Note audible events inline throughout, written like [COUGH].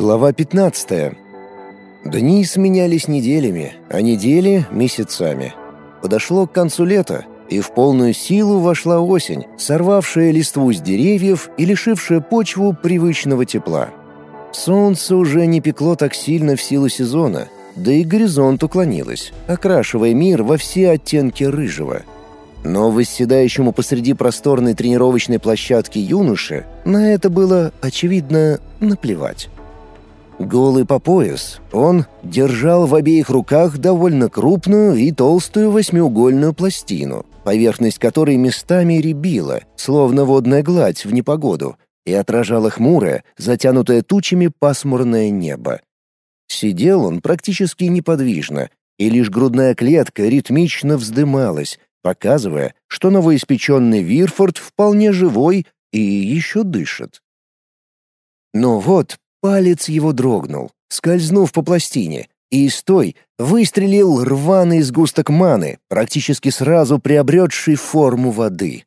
Глава 15. Дни сменялись неделями, а недели — месяцами. Подошло к концу лета, и в полную силу вошла осень, сорвавшая листву с деревьев и лишившая почву привычного тепла. Солнце уже не пекло так сильно в силу сезона, да и горизонт уклонилось, окрашивая мир во все оттенки рыжего. Но восседающему посреди просторной тренировочной площадки юноше на это было, очевидно, наплевать. Голый по пояс, он держал в обеих руках довольно крупную и толстую восьмиугольную пластину, поверхность которой местами рябила, словно водная гладь в непогоду, и отражала хмурое, затянутое тучами пасмурное небо. Сидел он практически неподвижно, и лишь грудная клетка ритмично вздымалась, показывая, что новоиспеченный Вирфорд вполне живой и еще дышит. Но вот Палец его дрогнул, скользнув по пластине, и из той выстрелил рваный сгусток маны, практически сразу приобретший форму воды.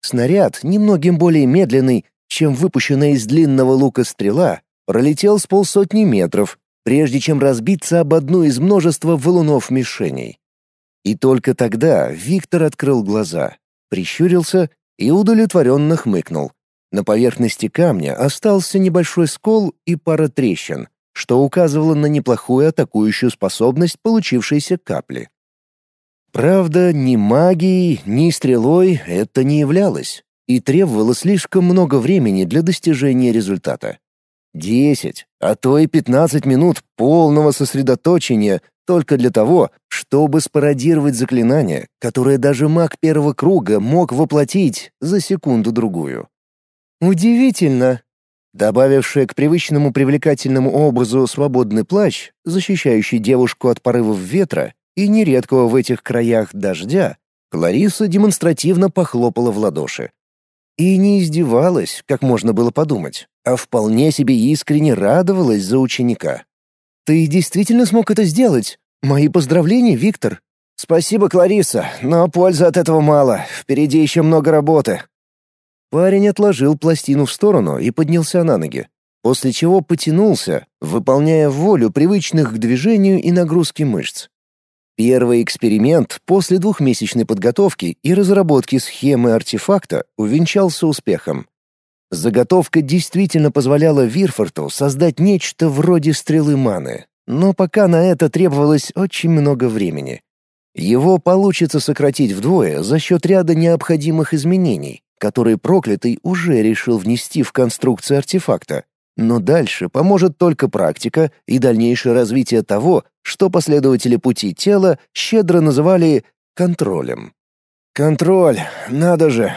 Снаряд, немногим более медленный, чем выпущенная из длинного лука стрела, пролетел с полсотни метров, прежде чем разбиться об одну из множества валунов-мишеней. И только тогда Виктор открыл глаза, прищурился и удовлетворенно хмыкнул. На поверхности камня остался небольшой скол и пара трещин, что указывало на неплохую атакующую способность получившейся капли. Правда, ни магией, ни стрелой это не являлось и требовало слишком много времени для достижения результата. Десять, а то и пятнадцать минут полного сосредоточения только для того, чтобы спародировать заклинание, которое даже маг первого круга мог воплотить за секунду-другую. «Удивительно!» Добавившая к привычному привлекательному образу свободный плащ, защищающий девушку от порывов ветра и нередкого в этих краях дождя, Клариса демонстративно похлопала в ладоши. И не издевалась, как можно было подумать, а вполне себе искренне радовалась за ученика. «Ты действительно смог это сделать? Мои поздравления, Виктор!» «Спасибо, Клариса, но пользы от этого мало. Впереди еще много работы», Парень отложил пластину в сторону и поднялся на ноги, после чего потянулся, выполняя волю привычных к движению и нагрузке мышц. Первый эксперимент после двухмесячной подготовки и разработки схемы артефакта увенчался успехом. Заготовка действительно позволяла Вирфорту создать нечто вроде стрелы маны, но пока на это требовалось очень много времени. Его получится сократить вдвое за счет ряда необходимых изменений, который проклятый уже решил внести в конструкцию артефакта. Но дальше поможет только практика и дальнейшее развитие того, что последователи пути тела щедро называли контролем. Контроль, надо же.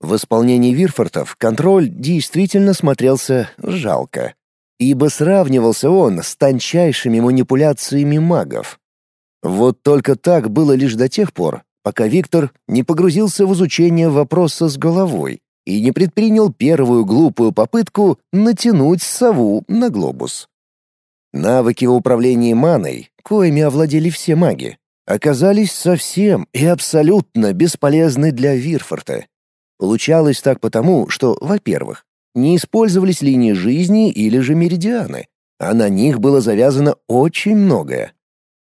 В исполнении Вирфортов контроль действительно смотрелся жалко, ибо сравнивался он с тончайшими манипуляциями магов. Вот только так было лишь до тех пор, пока Виктор не погрузился в изучение вопроса с головой и не предпринял первую глупую попытку натянуть сову на глобус. Навыки в управлении маной, коими овладели все маги, оказались совсем и абсолютно бесполезны для Вирфорта. Получалось так потому, что, во-первых, не использовались линии жизни или же меридианы, а на них было завязано очень многое.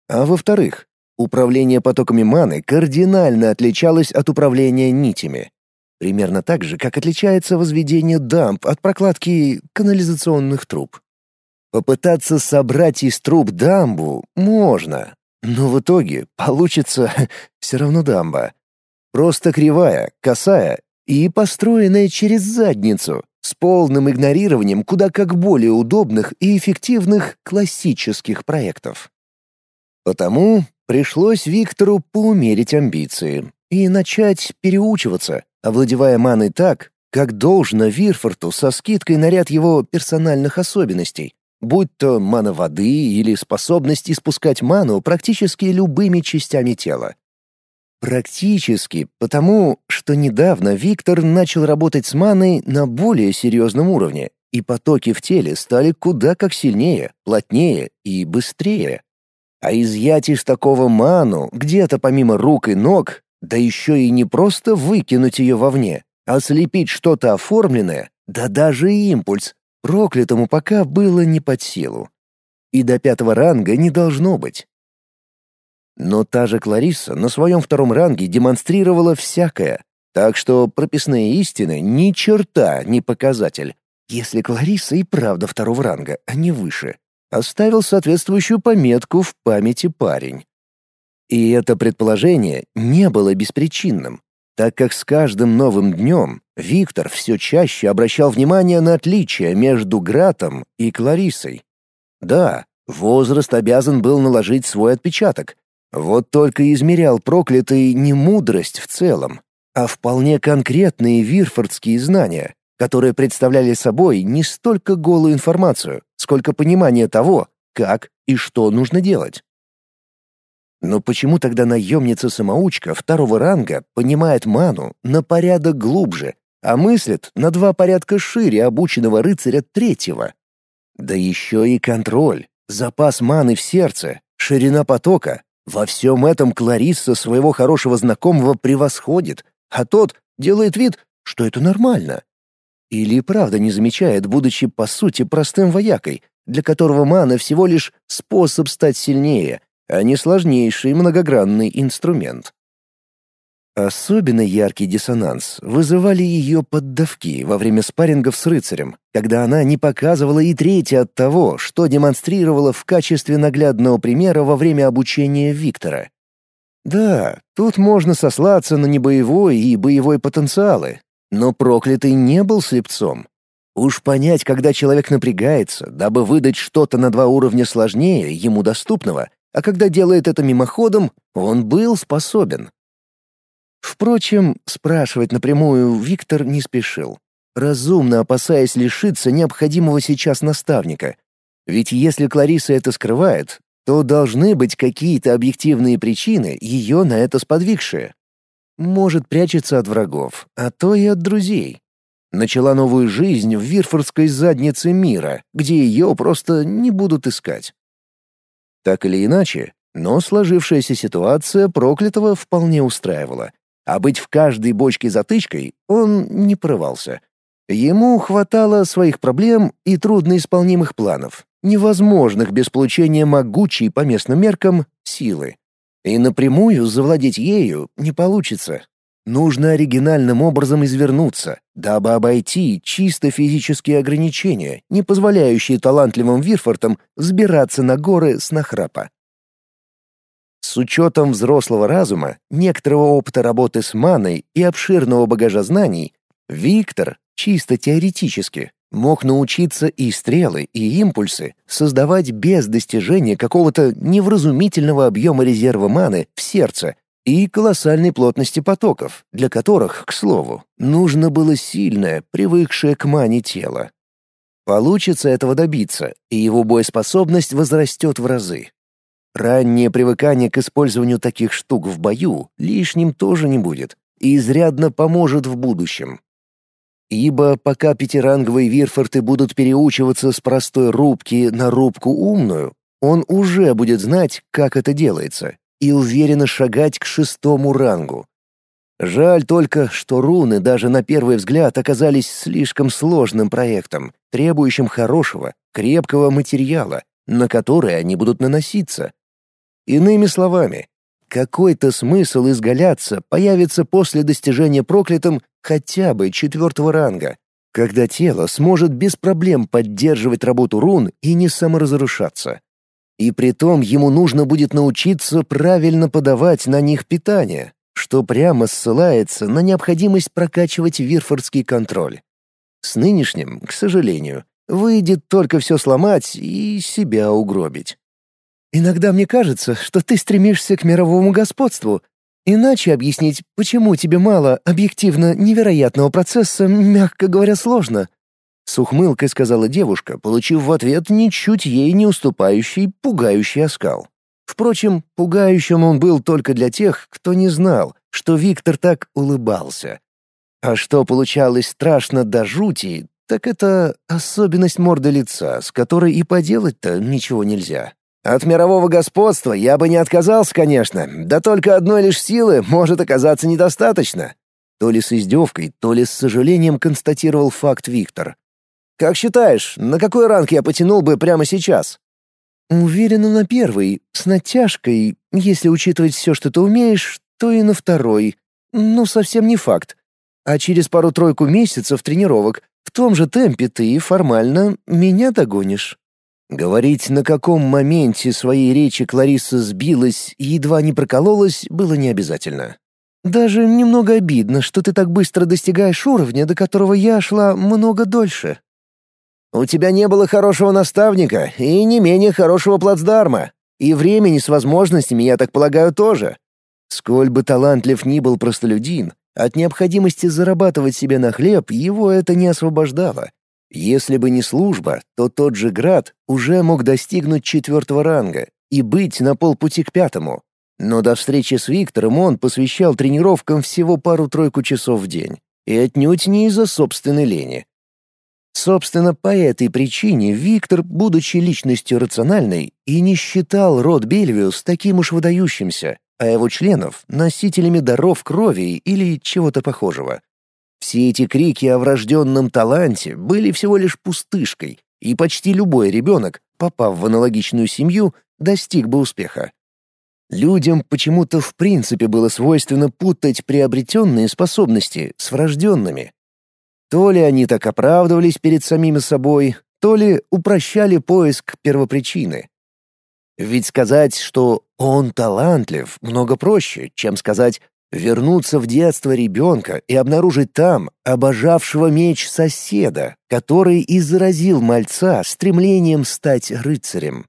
А во-вторых, Управление потоками маны кардинально отличалось от управления нитями. Примерно так же, как отличается возведение дамб от прокладки канализационных труб. Попытаться собрать из труб дамбу можно, но в итоге получится [LAUGHS] все равно дамба. Просто кривая, косая и построенная через задницу, с полным игнорированием куда как более удобных и эффективных классических проектов. Потому Пришлось Виктору поумерить амбиции и начать переучиваться, овладевая маной так, как должно Вирфорту со скидкой на ряд его персональных особенностей, будь то мана воды или способность испускать ману практически любыми частями тела. Практически, потому что недавно Виктор начал работать с маной на более серьезном уровне, и потоки в теле стали куда как сильнее, плотнее и быстрее. А изъять из такого ману, где-то помимо рук и ног, да еще и не просто выкинуть ее вовне, а слепить что-то оформленное, да даже импульс, проклятому пока было не под силу. И до пятого ранга не должно быть. Но та же Кларисса на своем втором ранге демонстрировала всякое, так что прописные истины ни черта не показатель. Если Кларисса и правда второго ранга, а не выше, оставил соответствующую пометку в памяти парень. И это предположение не было беспричинным, так как с каждым новым днем Виктор все чаще обращал внимание на отличия между Гратом и Клариссой. Да, возраст обязан был наложить свой отпечаток, вот только измерял проклятый не мудрость в целом, а вполне конкретные вирфордские знания, которые представляли собой не столько голую информацию, сколько понимание того, как и что нужно делать. Но почему тогда наемница-самоучка второго ранга понимает ману на порядок глубже, а мыслит на два порядка шире обученного рыцаря третьего? Да еще и контроль, запас маны в сердце, ширина потока. Во всем этом Кларисса своего хорошего знакомого превосходит, а тот делает вид, что это нормально. Или правда не замечает, будучи по сути простым воякой, для которого мана всего лишь способ стать сильнее, а не сложнейший многогранный инструмент. Особенно яркий диссонанс вызывали ее поддавки во время спаррингов с рыцарем, когда она не показывала и третье от того, что демонстрировала в качестве наглядного примера во время обучения Виктора. Да, тут можно сослаться на небоевой и боевой потенциалы, но проклятый не был слепцом. Уж понять, когда человек напрягается, дабы выдать что-то на два уровня сложнее ему доступного, а когда делает это мимоходом, он был способен. Впрочем, спрашивать напрямую Виктор не спешил, разумно опасаясь лишиться необходимого сейчас наставника. Ведь если Клариса это скрывает, то должны быть какие-то объективные причины, ее на это сподвигшие. Может прячется от врагов, а то и от друзей. Начала новую жизнь в Вирфордской заднице мира, где ее просто не будут искать. Так или иначе, но сложившаяся ситуация проклятого вполне устраивала. А быть в каждой бочке затычкой он не порывался. Ему хватало своих проблем и трудноисполнимых планов, невозможных без получения могучей по местным меркам силы. И напрямую завладеть ею не получится. Нужно оригинальным образом извернуться, дабы обойти чисто физические ограничения, не позволяющие талантливым Вирфортам взбираться на горы с нахрапа. С учетом взрослого разума, некоторого опыта работы с маной и обширного багажа знаний, Виктор, чисто теоретически, мог научиться и стрелы, и импульсы создавать без достижения какого-то невразумительного объема резерва маны в сердце и колоссальной плотности потоков, для которых, к слову, нужно было сильное, привыкшее к мане тело. Получится этого добиться, и его боеспособность возрастет в разы. Раннее привыкание к использованию таких штук в бою лишним тоже не будет и изрядно поможет в будущем. Ибо пока пятиранговые вирфорты будут переучиваться с простой рубки на рубку умную, он уже будет знать, как это делается, и уверенно шагать к шестому рангу. Жаль только, что руны даже на первый взгляд оказались слишком сложным проектом, требующим хорошего, крепкого материала, на который они будут наноситься. Иными словами, какой-то смысл изгаляться появится после достижения проклятым хотя бы четвертого ранга, когда тело сможет без проблем поддерживать работу рун и не саморазрушаться. И притом ему нужно будет научиться правильно подавать на них питание, что прямо ссылается на необходимость прокачивать вирфордский контроль. С нынешним, к сожалению, выйдет только все сломать и себя угробить. Иногда мне кажется, что ты стремишься к мировому господству. Иначе объяснить, почему тебе мало объективно невероятного процесса, мягко говоря, сложно. С ухмылкой сказала девушка, получив в ответ ничуть ей не уступающий, пугающий оскал. Впрочем, пугающим он был только для тех, кто не знал, что Виктор так улыбался. А что получалось страшно до жути, так это особенность морды лица, с которой и поделать-то ничего нельзя. От мирового господства я бы не отказался, конечно, да только одной лишь силы может оказаться недостаточно. То ли с издевкой, то ли с сожалением констатировал факт Виктор. Как считаешь, на какой ранг я потянул бы прямо сейчас?» «Уверена на первый, с натяжкой. Если учитывать все, что ты умеешь, то и на второй. Но совсем не факт. А через пару-тройку месяцев тренировок в том же темпе ты формально меня догонишь». Говорить, на каком моменте своей речи Клариса сбилась и едва не прокололась, было не обязательно. «Даже немного обидно, что ты так быстро достигаешь уровня, до которого я шла много дольше». «У тебя не было хорошего наставника и не менее хорошего плацдарма. И времени с возможностями, я так полагаю, тоже. Сколь бы талантлив ни был простолюдин, от необходимости зарабатывать себе на хлеб его это не освобождало. Если бы не служба, то тот же Град уже мог достигнуть четвертого ранга и быть на полпути к пятому. Но до встречи с Виктором он посвящал тренировкам всего пару-тройку часов в день. И отнюдь не из-за собственной лени. Собственно, по этой причине Виктор, будучи личностью рациональной, и не считал род Бельвиус таким уж выдающимся, а его членов — носителями даров крови или чего-то похожего. Все эти крики о врожденном таланте были всего лишь пустышкой, и почти любой ребенок, попав в аналогичную семью, достиг бы успеха. Людям почему-то в принципе было свойственно путать приобретенные способности с врожденными. То ли они так оправдывались перед самими собой, то ли упрощали поиск первопричины. Ведь сказать, что он талантлив, много проще, чем сказать вернуться в детство ребенка и обнаружить там обожавшего меч соседа, который и заразил мальца стремлением стать рыцарем.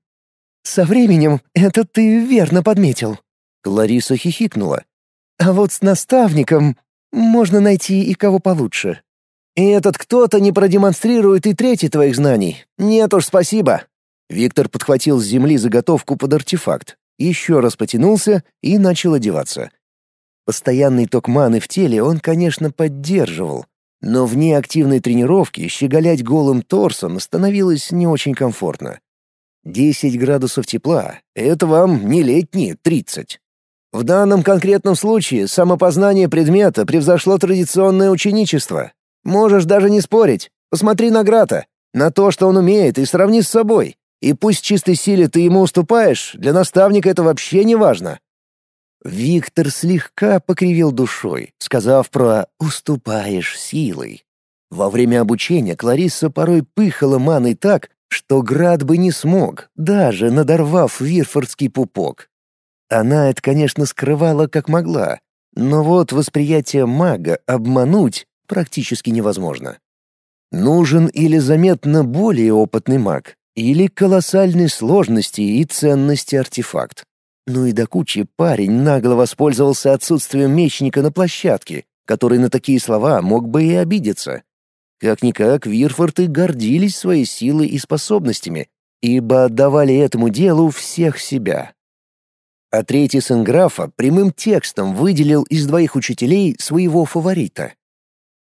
«Со временем это ты верно подметил», — Клариса хихикнула. «А вот с наставником можно найти и кого получше». «И этот кто-то не продемонстрирует и трети твоих знаний. Нет уж, спасибо». Виктор подхватил с земли заготовку под артефакт, еще раз потянулся и начал одеваться. Постоянный ток маны в теле он, конечно, поддерживал, но вне активной тренировки щеголять голым торсом становилось не очень комфортно. 10 градусов тепла — это вам не летние 30. В данном конкретном случае самопознание предмета превзошло традиционное ученичество. Можешь даже не спорить. Посмотри на Грата, на то, что он умеет, и сравни с собой. И пусть чистой силе ты ему уступаешь, для наставника это вообще не важно. Виктор слегка покривил душой, сказав про «уступаешь силой». Во время обучения Кларисса порой пыхала маной так, что Град бы не смог, даже надорвав вирфордский пупок. Она это, конечно, скрывала как могла, но вот восприятие мага обмануть практически невозможно. Нужен или заметно более опытный маг, или колоссальной сложности и ценности артефакт. Ну и до кучи парень нагло воспользовался отсутствием мечника на площадке, который на такие слова мог бы и обидеться. Как-никак Вирфорты гордились своей силой и способностями, ибо отдавали этому делу всех себя. А третий сын графа прямым текстом выделил из двоих учителей своего фаворита.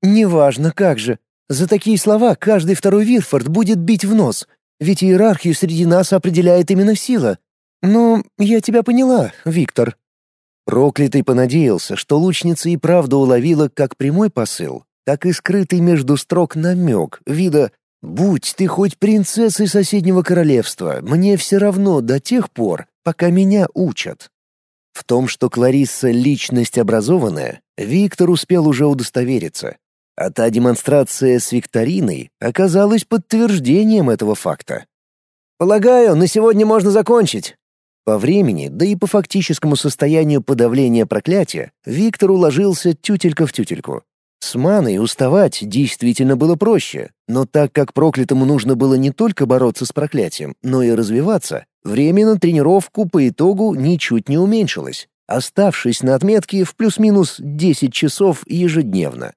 «Неважно, как же. За такие слова каждый второй Вирфорд будет бить в нос, ведь иерархию среди нас определяет именно сила. Но я тебя поняла, Виктор». Проклятый понадеялся, что лучница и правда уловила как прямой посыл, так и скрытый между строк намек, вида «Будь ты хоть принцессой соседнего королевства, мне все равно до тех пор, пока меня учат». В том, что Кларисса — личность образованная, Виктор успел уже удостовериться. А та демонстрация с викториной оказалась подтверждением этого факта. «Полагаю, на сегодня можно закончить». По времени, да и по фактическому состоянию подавления проклятия, Виктор уложился тютелька в тютельку. С маной уставать действительно было проще, но так как проклятому нужно было не только бороться с проклятием, но и развиваться, время на тренировку по итогу ничуть не уменьшилось, оставшись на отметке в плюс-минус 10 часов ежедневно.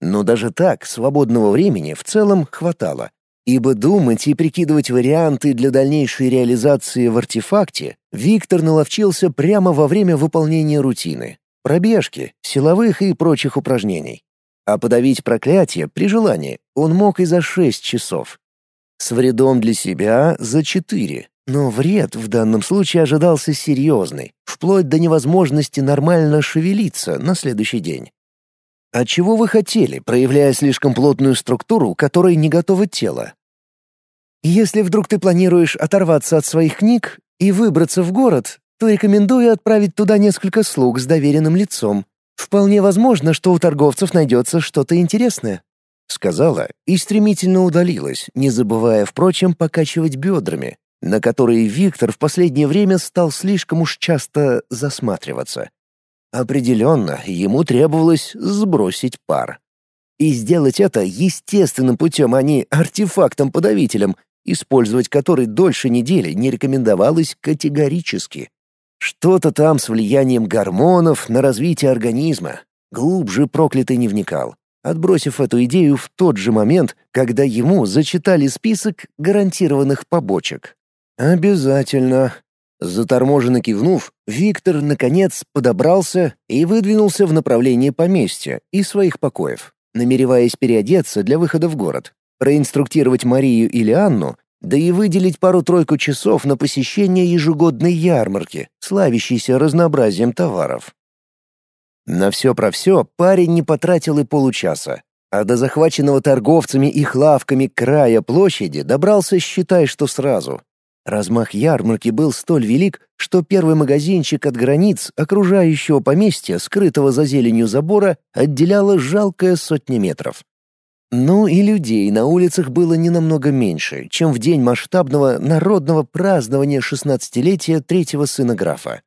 Но даже так свободного времени в целом хватало, ибо думать и прикидывать варианты для дальнейшей реализации в артефакте Виктор наловчился прямо во время выполнения рутины — пробежки, силовых и прочих упражнений. А подавить проклятие при желании он мог и за шесть часов. С вредом для себя — за четыре, но вред в данном случае ожидался серьезный, вплоть до невозможности нормально шевелиться на следующий день. А чего вы хотели, проявляя слишком плотную структуру, которой не готово тело? Если вдруг ты планируешь оторваться от своих книг и выбраться в город, то рекомендую отправить туда несколько слуг с доверенным лицом. Вполне возможно, что у торговцев найдется что-то интересное», — сказала и стремительно удалилась, не забывая, впрочем, покачивать бедрами, на которые Виктор в последнее время стал слишком уж часто засматриваться. Определенно, ему требовалось сбросить пар. И сделать это естественным путем, а не артефактом-подавителем, использовать который дольше недели не рекомендовалось категорически. Что-то там с влиянием гормонов на развитие организма. Глубже проклятый не вникал, отбросив эту идею в тот же момент, когда ему зачитали список гарантированных побочек. «Обязательно». Заторможенно кивнув, Виктор, наконец, подобрался и выдвинулся в направлении поместья и своих покоев, намереваясь переодеться для выхода в город, проинструктировать Марию или Анну да и выделить пару-тройку часов на посещение ежегодной ярмарки, славящейся разнообразием товаров. На все про все парень не потратил и получаса, а до захваченного торговцами их лавками края площади добрался, считай, что сразу. Размах ярмарки был столь велик, что первый магазинчик от границ окружающего поместья, скрытого за зеленью забора, отделяла жалкая сотня метров. Ну и людей на улицах было не намного меньше, чем в день масштабного народного празднования шестнадцатилетия третьего сына графа.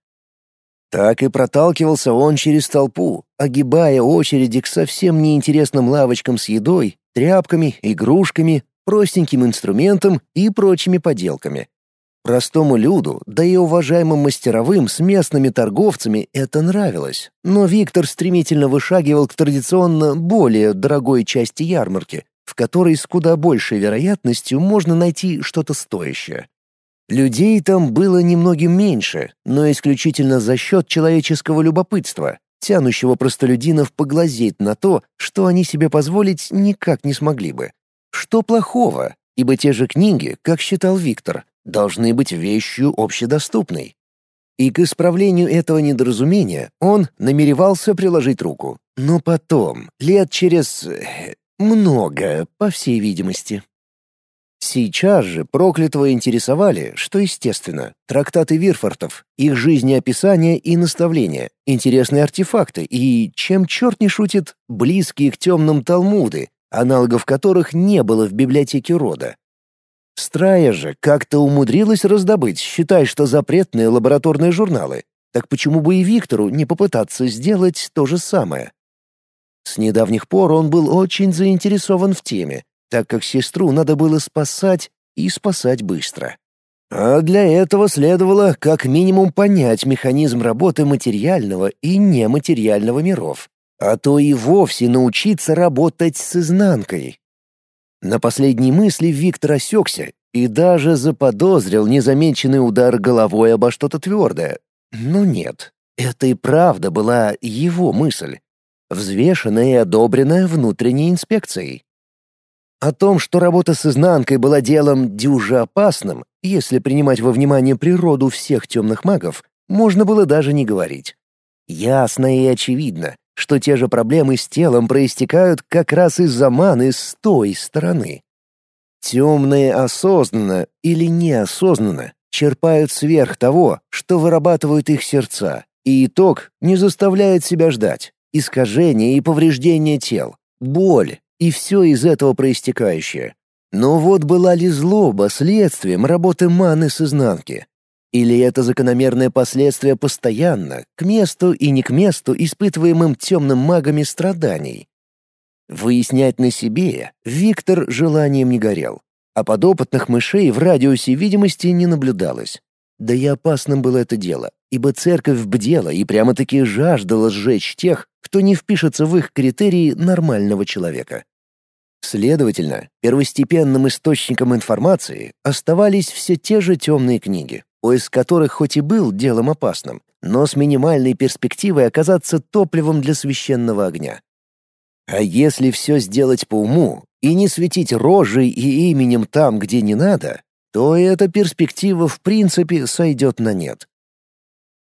Так и проталкивался он через толпу, огибая очереди к совсем неинтересным лавочкам с едой, тряпками, игрушками, простеньким инструментом и прочими поделками. Простому люду, да и уважаемым мастеровым с местными торговцами это нравилось. Но Виктор стремительно вышагивал к традиционно более дорогой части ярмарки, в которой с куда большей вероятностью можно найти что-то стоящее. Людей там было немногим меньше, но исключительно за счет человеческого любопытства, тянущего простолюдинов поглазеть на то, что они себе позволить никак не смогли бы. Что плохого? Ибо те же книги, как считал Виктор, должны быть вещью общедоступной. И к исправлению этого недоразумения он намеревался приложить руку. Но потом, лет через... Э, много, по всей видимости. Сейчас же проклятого интересовали, что естественно, трактаты Вирфортов, их жизнеописания и наставления, интересные артефакты и, чем черт не шутит, близкие к темным Талмуды, аналогов которых не было в библиотеке рода. Страя же как-то умудрилась раздобыть, считай, что запретные лабораторные журналы. Так почему бы и Виктору не попытаться сделать то же самое? С недавних пор он был очень заинтересован в теме, так как сестру надо было спасать и спасать быстро. А для этого следовало как минимум понять механизм работы материального и нематериального миров, а то и вовсе научиться работать с изнанкой. На последней мысли Виктор осекся и даже заподозрил незамеченный удар головой обо что-то твердое. Но нет, это и правда была его мысль, взвешенная и одобренная внутренней инспекцией. О том, что работа с изнанкой была делом дюже опасным, если принимать во внимание природу всех темных магов, можно было даже не говорить. Ясно и очевидно, что те же проблемы с телом проистекают как раз из-за маны с той стороны. Темные осознанно или неосознанно черпают сверх того, что вырабатывают их сердца, и итог не заставляет себя ждать. Искажение и повреждение тел, боль и все из этого проистекающее. Но вот была ли злоба следствием работы маны с изнанки? Или это закономерное последствие постоянно, к месту и не к месту испытываемым темным магами страданий? Выяснять на себе Виктор желанием не горел, а подопытных мышей в радиусе видимости не наблюдалось. Да и опасным было это дело, ибо церковь бдела и прямо-таки жаждала сжечь тех, кто не впишется в их критерии нормального человека. Следовательно, первостепенным источником информации оставались все те же темные книги, поиск которых хоть и был делом опасным, но с минимальной перспективой оказаться топливом для священного огня. А если все сделать по уму и не светить рожей и именем там, где не надо, то эта перспектива в принципе сойдет на нет.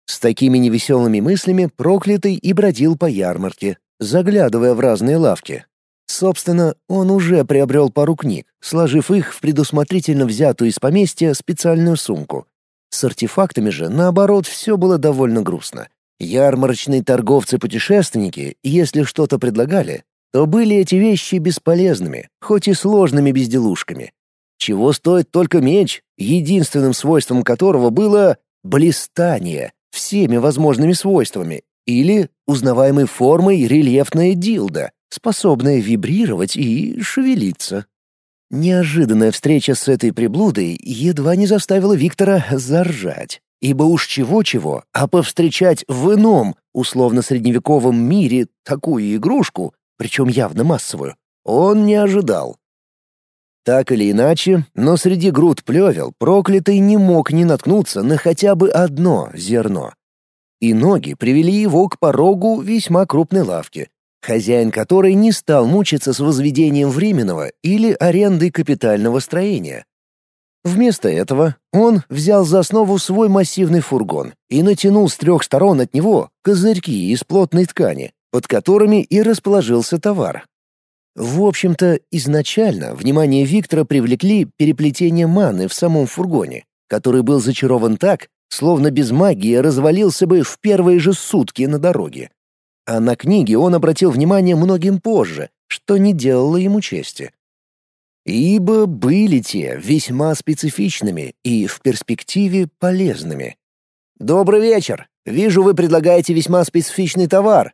С такими невеселыми мыслями проклятый и бродил по ярмарке, заглядывая в разные лавки. Собственно, он уже приобрел пару книг, сложив их в предусмотрительно взятую из поместья специальную сумку. С артефактами же, наоборот, все было довольно грустно. Ярмарочные торговцы-путешественники, если что-то предлагали, то были эти вещи бесполезными, хоть и сложными безделушками. Чего стоит только меч, единственным свойством которого было блистание всеми возможными свойствами, или узнаваемой формой рельефная дилда, способная вибрировать и шевелиться. Неожиданная встреча с этой приблудой едва не заставила Виктора заржать, ибо уж чего-чего, а повстречать в ином, условно-средневековом мире такую игрушку, причем явно массовую, он не ожидал. Так или иначе, но среди груд плевел проклятый не мог не наткнуться на хотя бы одно зерно. И ноги привели его к порогу весьма крупной лавки, хозяин которой не стал мучиться с возведением временного или арендой капитального строения. Вместо этого он взял за основу свой массивный фургон и натянул с трех сторон от него козырьки из плотной ткани, под которыми и расположился товар. В общем-то, изначально внимание Виктора привлекли переплетение маны в самом фургоне, который был зачарован так, словно без магии развалился бы в первые же сутки на дороге. А на книги он обратил внимание многим позже, что не делало ему чести. Ибо были те весьма специфичными и в перспективе полезными. «Добрый вечер! Вижу, вы предлагаете весьма специфичный товар.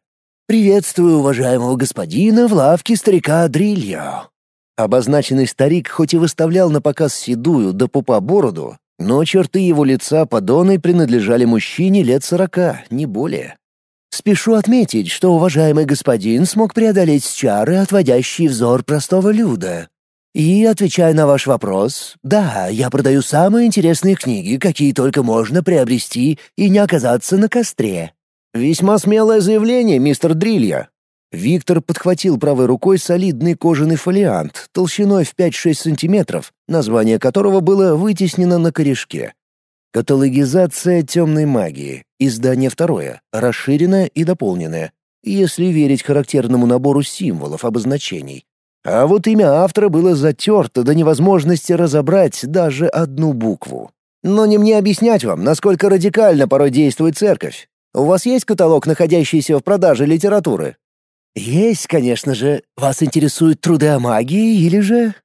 «Приветствую уважаемого господина в лавке старика Дрильо». Обозначенный старик хоть и выставлял на показ седую до пупа бороду, но черты его лица подоной принадлежали мужчине лет сорока, не более. Спешу отметить, что уважаемый господин смог преодолеть чары, отводящие взор простого люда. И, отвечая на ваш вопрос, да, я продаю самые интересные книги, какие только можно приобрести и не оказаться на костре. «Весьма смелое заявление, мистер Дрилья». Виктор подхватил правой рукой солидный кожаный фолиант толщиной в 5-6 сантиметров, название которого было вытеснено на корешке. «Каталогизация темной магии», издание второе, расширенное и дополненное, если верить характерному набору символов обозначений. А вот имя автора было затерто до невозможности разобрать даже одну букву. Но не мне объяснять вам, насколько радикально порой действует церковь. У вас есть каталог, находящийся в продаже литературы?» «Есть, конечно же. Вас интересуют труды о магии или же...»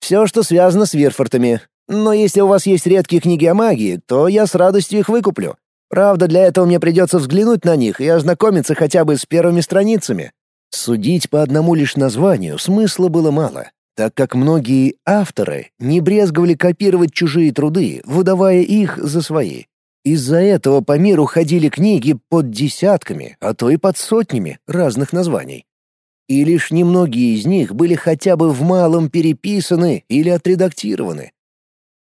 «Все, что связано с Вирфортами. Но если у вас есть редкие книги о магии, то я с радостью их выкуплю. Правда, для этого мне придется взглянуть на них и ознакомиться хотя бы с первыми страницами». Судить по одному лишь названию смысла было мало, так как многие авторы не брезговали копировать чужие труды, выдавая их за свои. Из-за этого по миру ходили книги под десятками, а то и под сотнями разных названий. И лишь немногие из них были хотя бы в малом переписаны или отредактированы.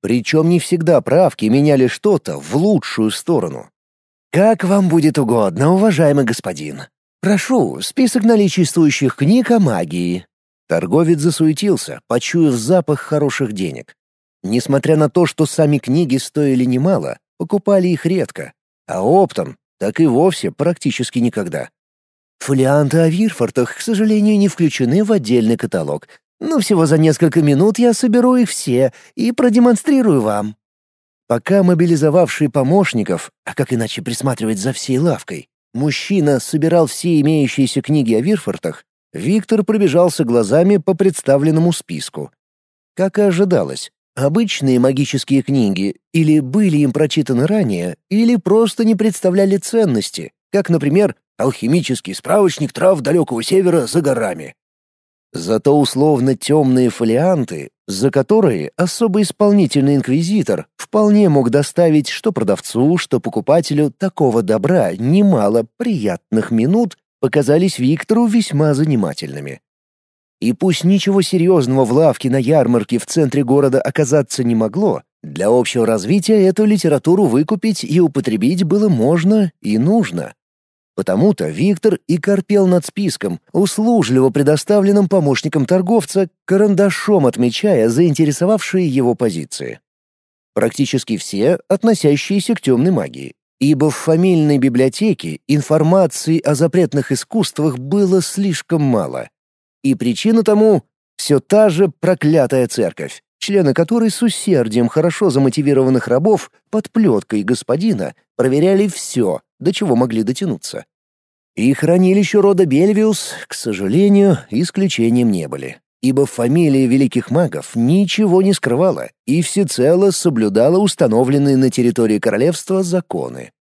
Причем не всегда правки меняли что-то в лучшую сторону. «Как вам будет угодно, уважаемый господин. Прошу, список наличествующих книг о магии». Торговец засуетился, почуяв запах хороших денег. Несмотря на то, что сами книги стоили немало, покупали их редко, а оптом так и вовсе практически никогда. Фолианты о Вирфортах, к сожалению, не включены в отдельный каталог, но всего за несколько минут я соберу их все и продемонстрирую вам. Пока мобилизовавший помощников, а как иначе присматривать за всей лавкой, мужчина собирал все имеющиеся книги о Вирфортах, Виктор пробежался глазами по представленному списку. Как и ожидалось, Обычные магические книги или были им прочитаны ранее, или просто не представляли ценности, как, например, «Алхимический справочник трав далекого севера за горами». Зато условно темные фолианты, за которые особо исполнительный инквизитор вполне мог доставить что продавцу, что покупателю такого добра немало приятных минут, показались Виктору весьма занимательными. И пусть ничего серьезного в лавке на ярмарке в центре города оказаться не могло, для общего развития эту литературу выкупить и употребить было можно и нужно. Потому-то Виктор и корпел над списком, услужливо предоставленным помощником торговца, карандашом отмечая заинтересовавшие его позиции. Практически все, относящиеся к темной магии, ибо в фамильной библиотеке информации о запретных искусствах было слишком мало. И причина тому — все та же проклятая церковь, члены которой с усердием хорошо замотивированных рабов под плеткой господина проверяли все, до чего могли дотянуться. И хранилище рода Бельвиус, к сожалению, исключением не были ибо фамилия великих магов ничего не скрывала и всецело соблюдала установленные на территории королевства законы.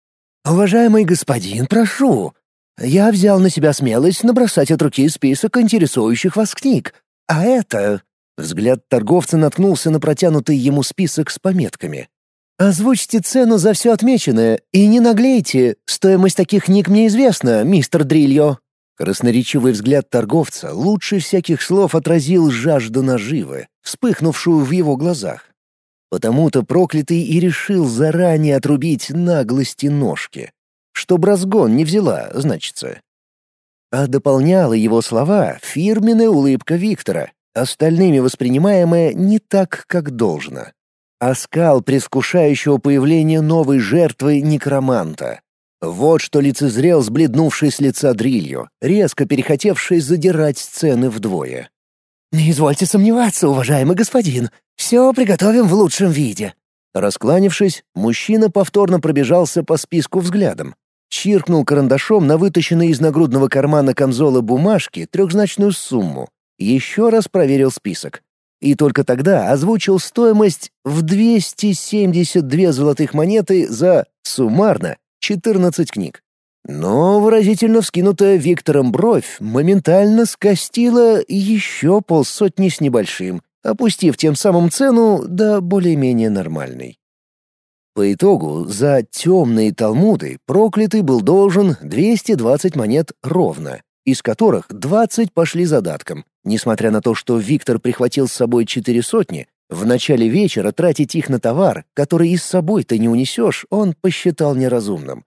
«Уважаемый господин, прошу, я взял на себя смелость набросать от руки список интересующих вас книг, а это...» Взгляд торговца наткнулся на протянутый ему список с пометками. «Озвучьте цену за все отмеченное и не наглейте, стоимость таких книг мне известна, мистер Дрильо». Красноречивый взгляд торговца лучше всяких слов отразил жажду наживы, вспыхнувшую в его глазах. Потому-то проклятый и решил заранее отрубить наглости ножки. Чтоб разгон не взяла, значится. А дополняла его слова фирменная улыбка Виктора, остальными воспринимаемая не так, как должно. Оскал предвкушающего появления новой жертвы некроманта. Вот что лицезрел сбледнувший с лица дрилью, резко перехотевший задирать сцены вдвое. «Не извольте сомневаться, уважаемый господин, все приготовим в лучшем виде». Раскланившись, мужчина повторно пробежался по списку взглядом, чиркнул карандашом на вытащенной из нагрудного кармана камзола бумажки трехзначную сумму, еще раз проверил список. И только тогда озвучил стоимость в 272 золотых монеты за, суммарно, 14 книг. Но выразительно вскинутая Виктором бровь моментально скостила еще полсотни с небольшим, опустив тем самым цену до более-менее нормальной. По итогу за темные талмуды проклятый был должен 220 монет ровно, из которых 20 пошли задатком. Несмотря на то, что Виктор прихватил с собой четыре сотни, в начале вечера тратить их на товар, который и с собой-то не унесешь, он посчитал неразумным.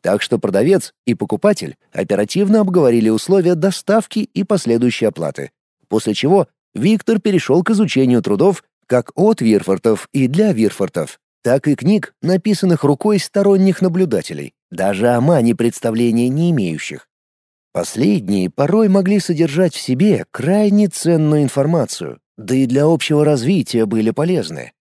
Так что продавец и покупатель оперативно обговорили условия доставки и последующей оплаты. После чего Виктор перешел к изучению трудов как от Вирфортов и для Вирфортов, так и книг, написанных рукой сторонних наблюдателей, даже о мане представления не имеющих. Последние порой могли содержать в себе крайне ценную информацию, да и для общего развития были полезны.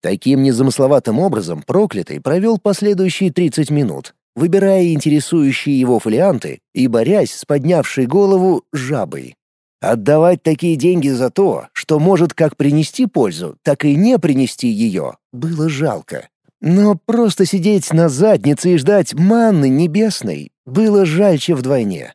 Таким незамысловатым образом проклятый провел последующие 30 минут, выбирая интересующие его фолианты и борясь с поднявшей голову жабой. Отдавать такие деньги за то, что может как принести пользу, так и не принести ее, было жалко. Но просто сидеть на заднице и ждать манны небесной было жальче вдвойне.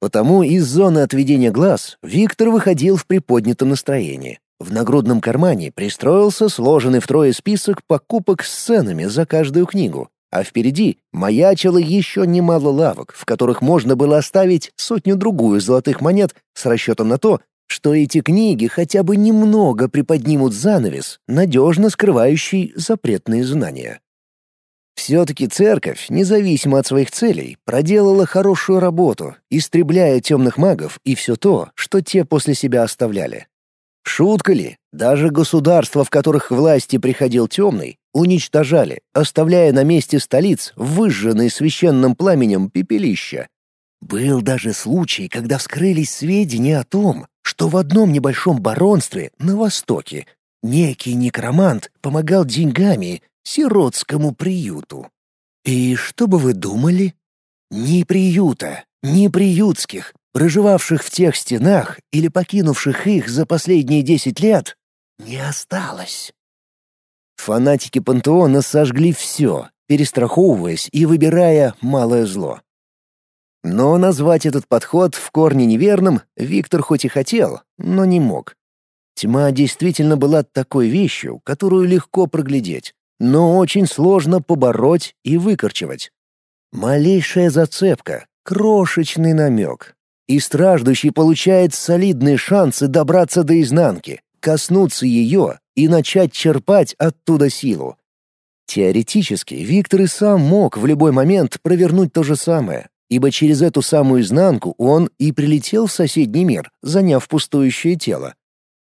Потому из зоны отведения глаз Виктор выходил в приподнятом настроении. В нагрудном кармане пристроился сложенный втрое список покупок с ценами за каждую книгу, а впереди маячило еще немало лавок, в которых можно было оставить сотню-другую золотых монет с расчетом на то, что эти книги хотя бы немного приподнимут занавес, надежно скрывающий запретные знания. Все-таки церковь, независимо от своих целей, проделала хорошую работу, истребляя темных магов и все то, что те после себя оставляли. Шутка ли? Даже государства, в которых власти приходил темный, уничтожали, оставляя на месте столиц выжженные священным пламенем пепелища. Был даже случай, когда вскрылись сведения о том, что в одном небольшом баронстве на востоке некий некромант помогал деньгами сиротскому приюту. И что бы вы думали? Ни приюта, ни приютских, проживавших в тех стенах или покинувших их за последние десять лет, не осталось. Фанатики пантеона сожгли все, перестраховываясь и выбирая малое зло. Но назвать этот подход в корне неверным Виктор хоть и хотел, но не мог. Тьма действительно была такой вещью, которую легко проглядеть, но очень сложно побороть и выкорчевать. Малейшая зацепка, крошечный намек, и страждущий получает солидные шансы добраться до изнанки, коснуться ее и начать черпать оттуда силу. Теоретически Виктор и сам мог в любой момент провернуть то же самое, ибо через эту самую изнанку он и прилетел в соседний мир, заняв пустующее тело.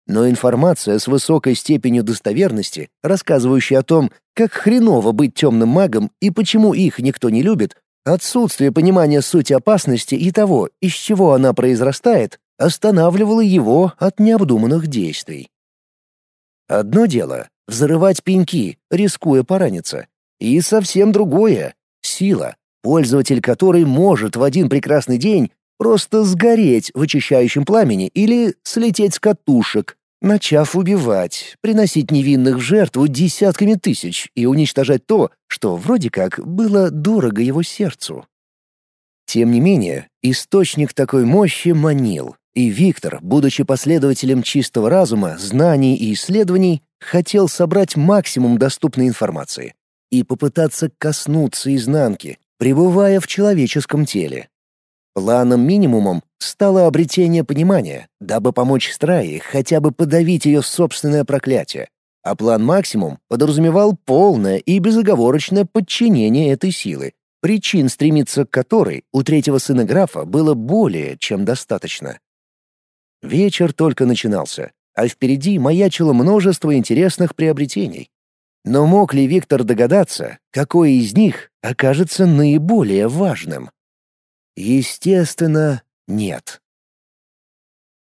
Но информация с высокой степенью достоверности, рассказывающая о том, как хреново быть темным магом и почему их никто не любит, отсутствие понимания сути опасности и того, из чего она произрастает, останавливало его от необдуманных действий. Одно дело — взрывать пеньки, рискуя пораниться, и совсем другое — сила, пользователь которой может в один прекрасный день Просто сгореть в очищающем пламени или слететь с катушек, начав убивать, приносить невинных в жертву десятками тысяч и уничтожать то, что вроде как было дорого его сердцу. Тем не менее, источник такой мощи манил, и Виктор, будучи последователем чистого разума, знаний и исследований, хотел собрать максимум доступной информации и попытаться коснуться изнанки, пребывая в человеческом теле. Планом минимумом стало обретение понимания, дабы помочь Страе хотя бы подавить ее собственное проклятие. А план максимум подразумевал полное и безоговорочное подчинение этой силы, причин стремиться к которой у третьего сына графа было более чем достаточно. Вечер только начинался, а впереди маячило множество интересных приобретений. Но мог ли Виктор догадаться, какое из них окажется наиболее важным? Естественно, нет.